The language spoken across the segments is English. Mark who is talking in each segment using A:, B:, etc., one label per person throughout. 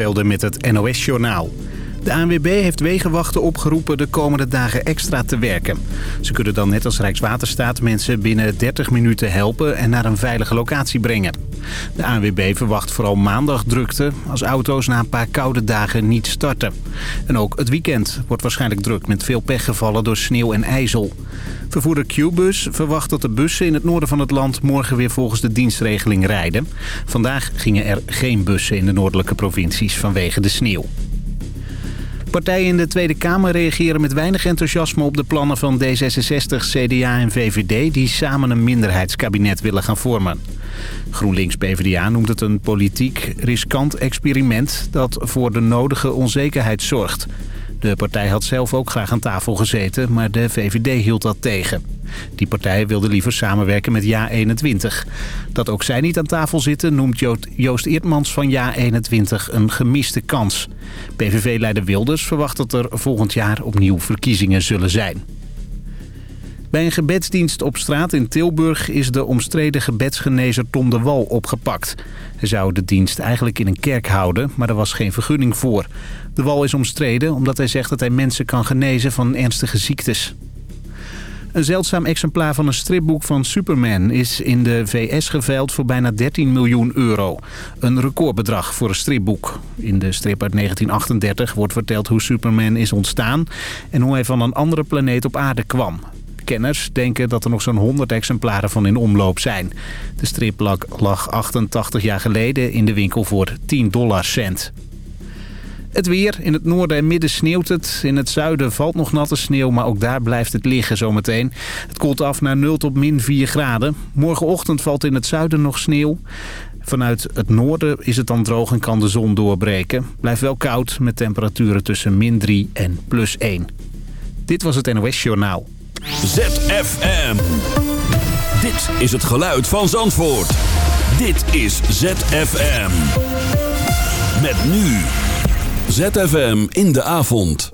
A: Velden met het NOS-journaal. De ANWB heeft wegenwachten opgeroepen de komende dagen extra te werken. Ze kunnen dan net als Rijkswaterstaat mensen binnen 30 minuten helpen en naar een veilige locatie brengen. De ANWB verwacht vooral maandag drukte als auto's na een paar koude dagen niet starten. En ook het weekend wordt waarschijnlijk druk met veel pechgevallen door sneeuw en ijzel. Vervoerder Qbus verwacht dat de bussen in het noorden van het land morgen weer volgens de dienstregeling rijden. Vandaag gingen er geen bussen in de noordelijke provincies vanwege de sneeuw. Partijen in de Tweede Kamer reageren met weinig enthousiasme op de plannen van D66, CDA en VVD... die samen een minderheidskabinet willen gaan vormen. GroenLinks-PVDA noemt het een politiek riskant experiment... dat voor de nodige onzekerheid zorgt. De partij had zelf ook graag aan tafel gezeten, maar de VVD hield dat tegen. Die partij wilde liever samenwerken met JA21. Dat ook zij niet aan tafel zitten noemt Joost Eertmans van JA21 een gemiste kans. PVV-leider Wilders verwacht dat er volgend jaar opnieuw verkiezingen zullen zijn. Bij een gebedsdienst op straat in Tilburg is de omstreden gebedsgenezer Tom de Wal opgepakt. Hij zou de dienst eigenlijk in een kerk houden, maar er was geen vergunning voor. De Wal is omstreden omdat hij zegt dat hij mensen kan genezen van ernstige ziektes. Een zeldzaam exemplaar van een stripboek van Superman is in de VS geveild voor bijna 13 miljoen euro. Een recordbedrag voor een stripboek. In de strip uit 1938 wordt verteld hoe Superman is ontstaan en hoe hij van een andere planeet op aarde kwam. Kenners denken dat er nog zo'n 100 exemplaren van in omloop zijn. De strip lag 88 jaar geleden in de winkel voor 10 dollar cent. Het weer. In het noorden en midden sneeuwt het. In het zuiden valt nog natte sneeuw, maar ook daar blijft het liggen zometeen. Het koelt af naar 0 tot min 4 graden. Morgenochtend valt in het zuiden nog sneeuw. Vanuit het noorden is het dan droog en kan de zon doorbreken. Blijft wel koud met temperaturen tussen min 3 en plus 1. Dit was het NOS Journaal.
B: ZFM. Dit is het geluid van Zandvoort. Dit is ZFM. Met nu... ZFM in de avond.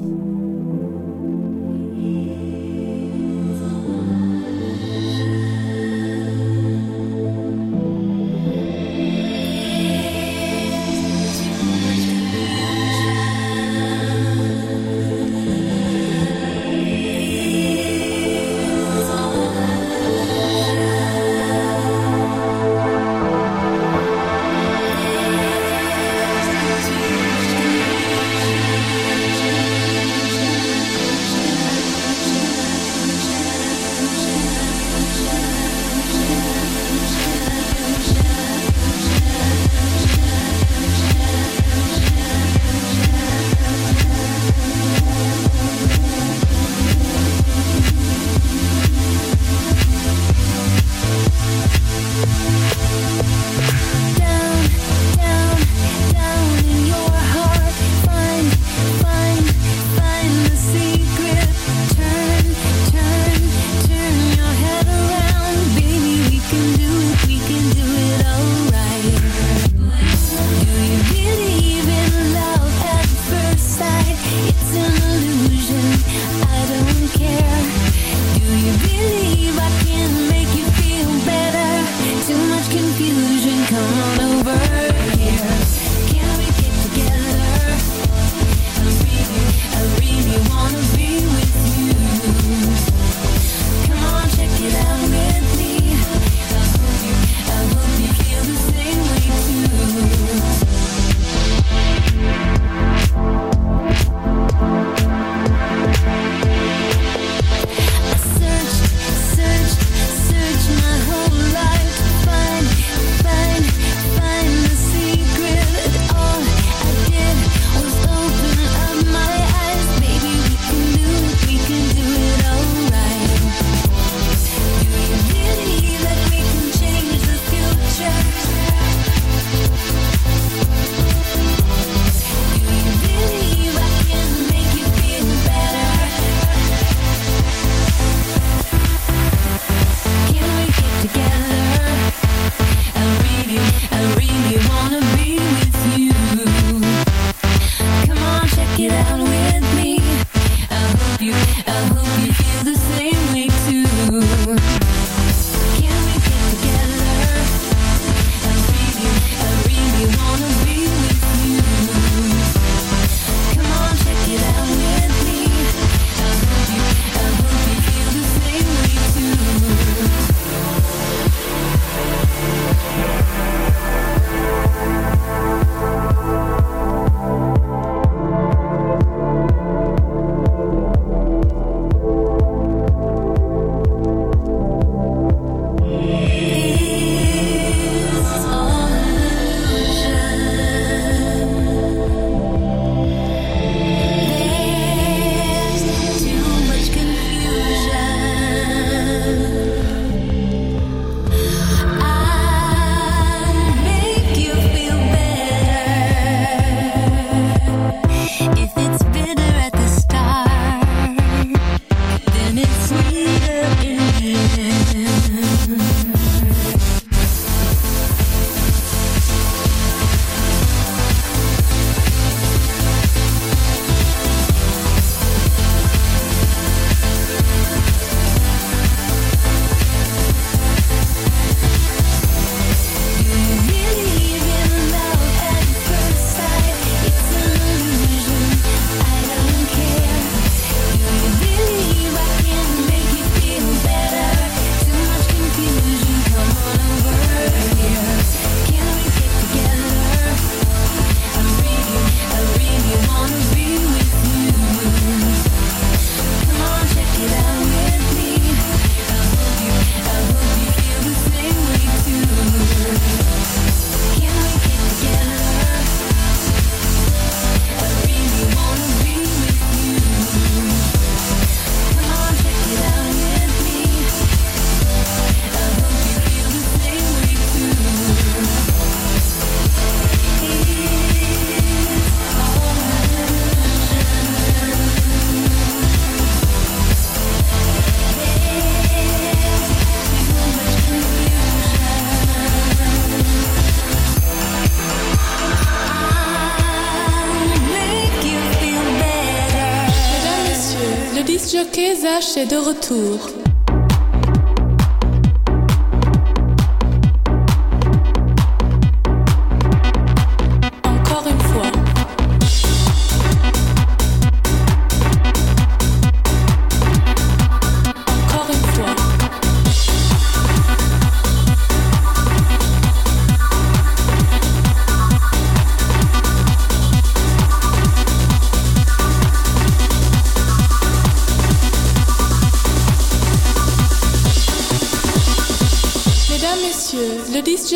C: Flash est de retour.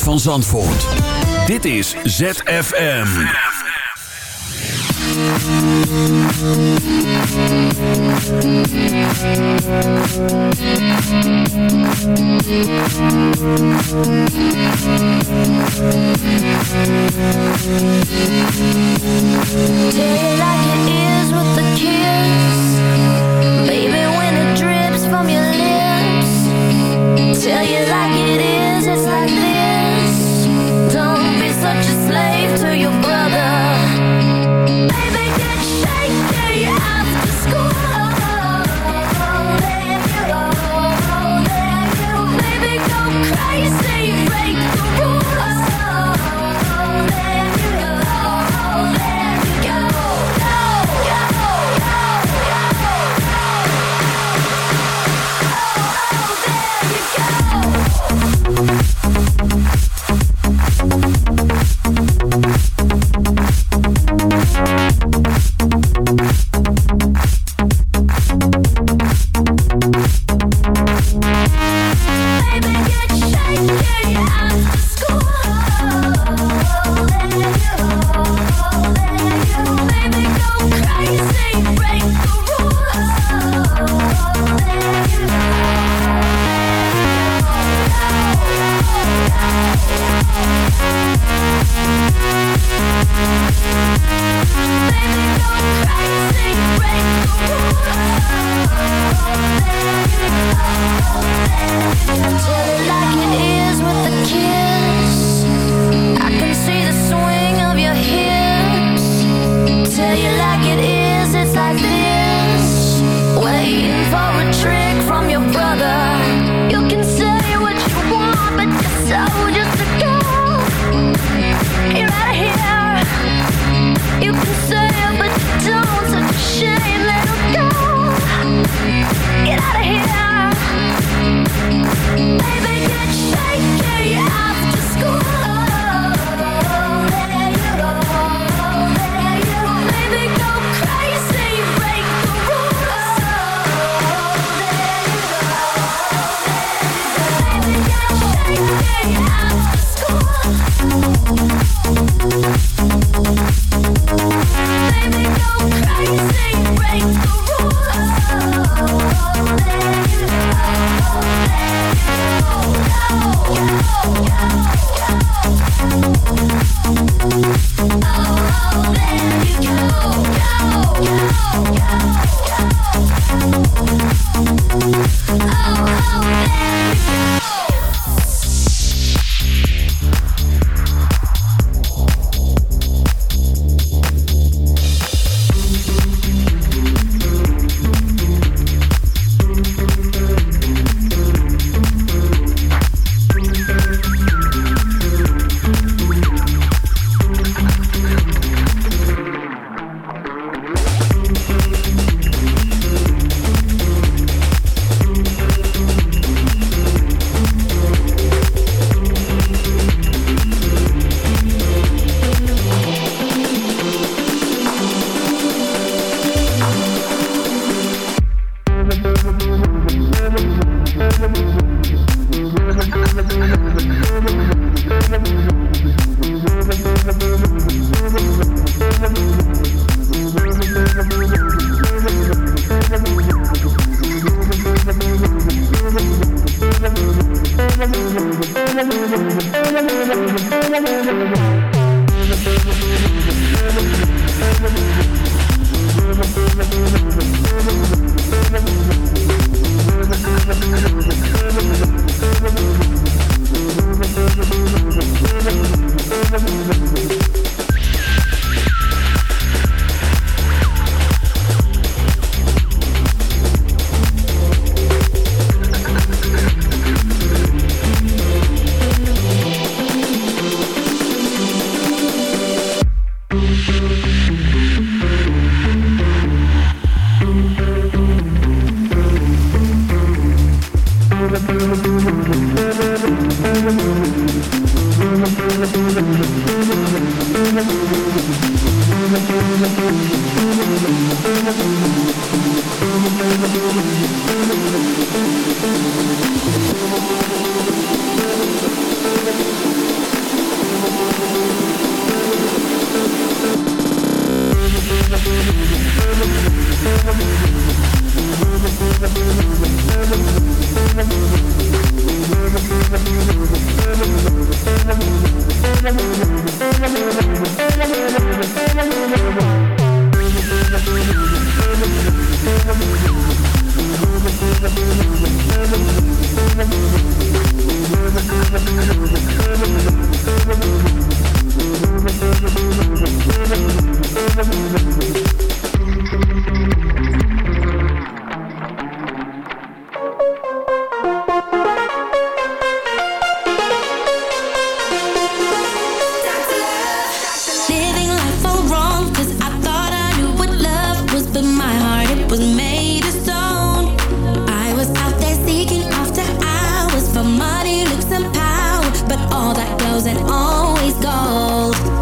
D: van Zandvoort. Dit is ZFM.
B: Zfm.
E: pretty looks and power, but
F: all that glows and
G: always gold.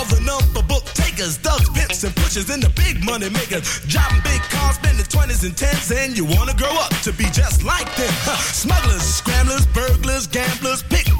G: all the number book takers, thugs, pimps, and pushers, and the big money makers. Driving big cars, spending 20s and 10s, and you wanna grow up to be just like them. Huh. Smugglers, scramblers, burglars, gamblers, pickpockets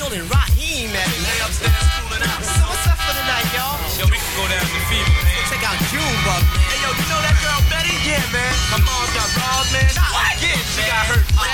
H: Field and Rahiem at, man?
G: Lay upstairs cooling out.
H: So what's up for the night, y'all?
G: Yo, we can go down to Fever, man.
H: Check out Junebug, man. Hey, yo, you know that girl Betty? Yeah, man.
G: My mom's got balls, man.
H: What?
G: Yeah, she got hurt.
H: What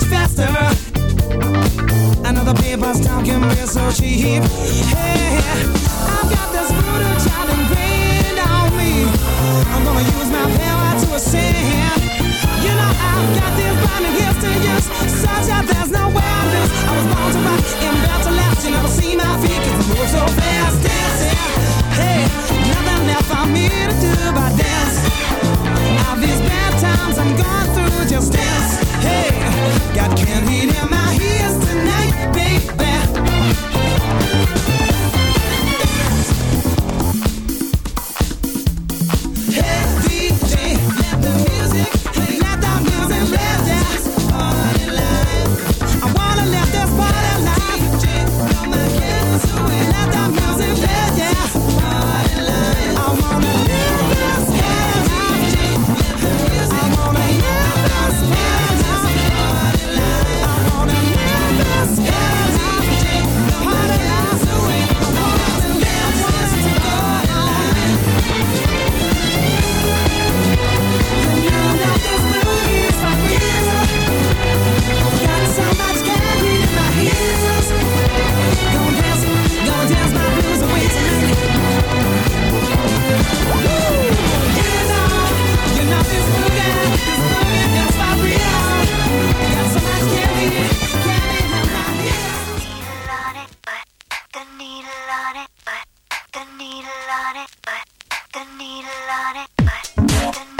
I: much faster. The papers talking real so cheap. Hey, the needle on it, but the needle on it, but the
D: needle